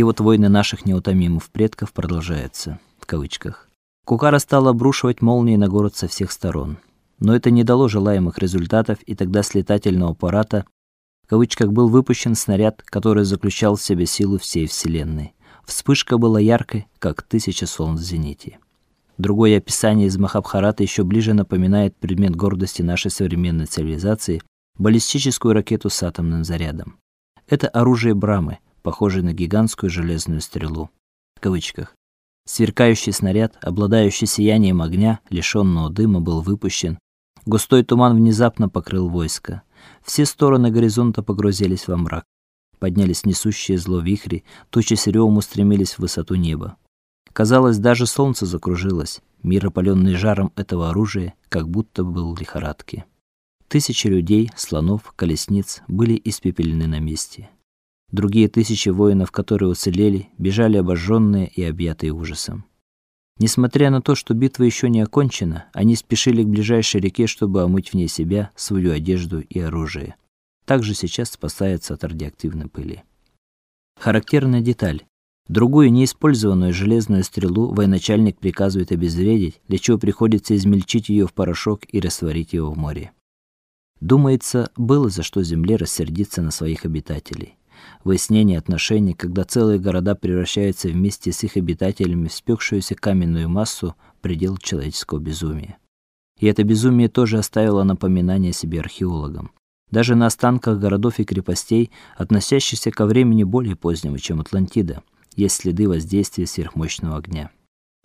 И вот войны наших неутомимых предков продолжаются в кавычках. Кукара стал обрушивать молнии на город со всех сторон. Но это не дало желаемых результатов, и тогда с летательного аппарата в кавычках был выпущен снаряд, который заключал в себе силу всей вселенной. Вспышка была яркой, как тысяча солнц в зените. Другое описание из Махабхараты еще ближе напоминает предмет гордости нашей современной цивилизации баллистическую ракету с атомным зарядом. Это оружие Брамы, похожее на гигантскую железную стрелу. В кавычках. Сверкающий снаряд, обладающий сиянием огня, лишенного дыма, был выпущен. Густой туман внезапно покрыл войско. Все стороны горизонта погрузились во мрак. Поднялись несущие зло вихри, тучи с ревом устремились в высоту неба. Казалось, даже солнце закружилось. Мир, опаленный жаром этого оружия, как будто был в лихорадке. Тысячи людей, слонов, колесниц были испепелены на месте. Другие тысячи воинов, которые уцелели, бежали обожженные и объятые ужасом. Несмотря на то, что битва еще не окончена, они спешили к ближайшей реке, чтобы омыть в ней себя, свою одежду и оружие. Также сейчас спасаются от радиоактивной пыли. Характерная деталь. Другую неиспользованную железную стрелу военачальник приказывает обезвредить, для чего приходится измельчить ее в порошок и растворить его в море. Думается, было за что земле рассердиться на своих обитателей. Выяснение отношений, когда целые города превращаются вместе с их обитателями в спекшуюся каменную массу, предел человеческого безумия. И это безумие тоже оставило напоминание себе археологам. Даже на останках городов и крепостей, относящихся ко времени более позднего, чем Атлантида, есть следы воздействия сверхмощного огня.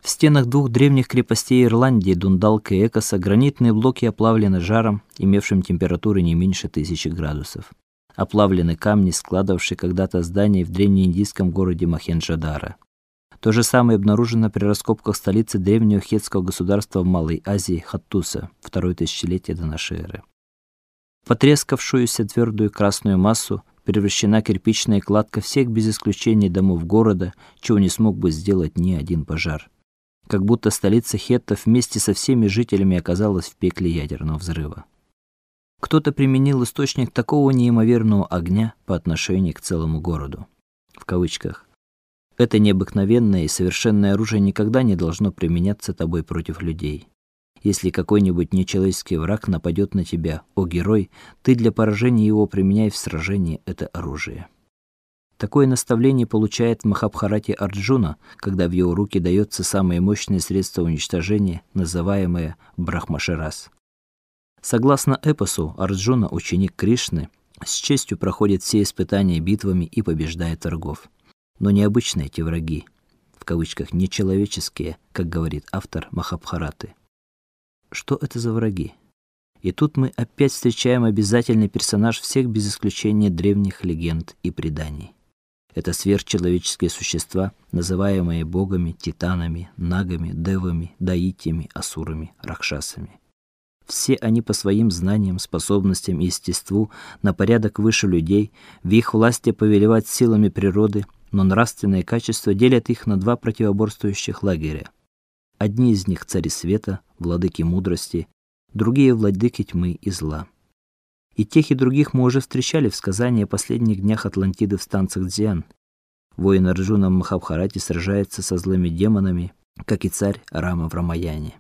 В стенах двух древних крепостей Ирландии, Дундалка и Экоса, гранитные блоки оплавлены жаром, имевшим температуру не меньше тысячи градусов. Оплавлены камни, складывавшие когда-то здания в древнеиндийском городе Махенджадара. То же самое обнаружено при раскопках столицы древнего хетского государства в Малой Азии Хаттуса, второе тысячелетие до нашей эры. Потрескавшуюся твердую красную массу превращена кирпичная кладка всех без исключения домов города, чего не смог бы сделать ни один пожар. Как будто столица хеттов вместе со всеми жителями оказалась в пекле ядерного взрыва. Кто-то применил источник такого неимоверного огня по отношению к целому городу. В кавычках. Это необыкновенное и совершенное оружие никогда не должно применяться тобой против людей. Если какой-нибудь нечеловеческий враг нападет на тебя, о герой, ты для поражения его применяй в сражении это оружие. Такое наставление получает Махабхарате Арджуна, когда в его руки дается самое мощное средство уничтожения, называемое Брахмаширас. Согласно эпосу, Арджуна, ученик Кришны, с честью проходит все испытания битвами и побеждает врагов. Но необычные эти враги, в кавычках нечеловеческие, как говорит автор Махабхараты. Что это за враги? И тут мы опять встречаем обязательный персонаж всех без исключения древних легенд и преданий. Это сверхчеловеческие существа, называемые богами, титанами, нагами, девами, даитями, асурами, ракшасами. Все они по своим знаниям, способностям и естеству на порядок выше людей, в их власти повелевать силами природы, но нравственные качества делят их на два противоборствующих лагеря. Одни из них цари света, владыки мудрости, другие владыки тьмы и зла. И тех и других мы уже встречали в сказании о последних днях Атлантиды в станциях Дзян. Воин Арджуна в Махабхарате сражается со злыми демонами, как и царь Рама в Рамаяне.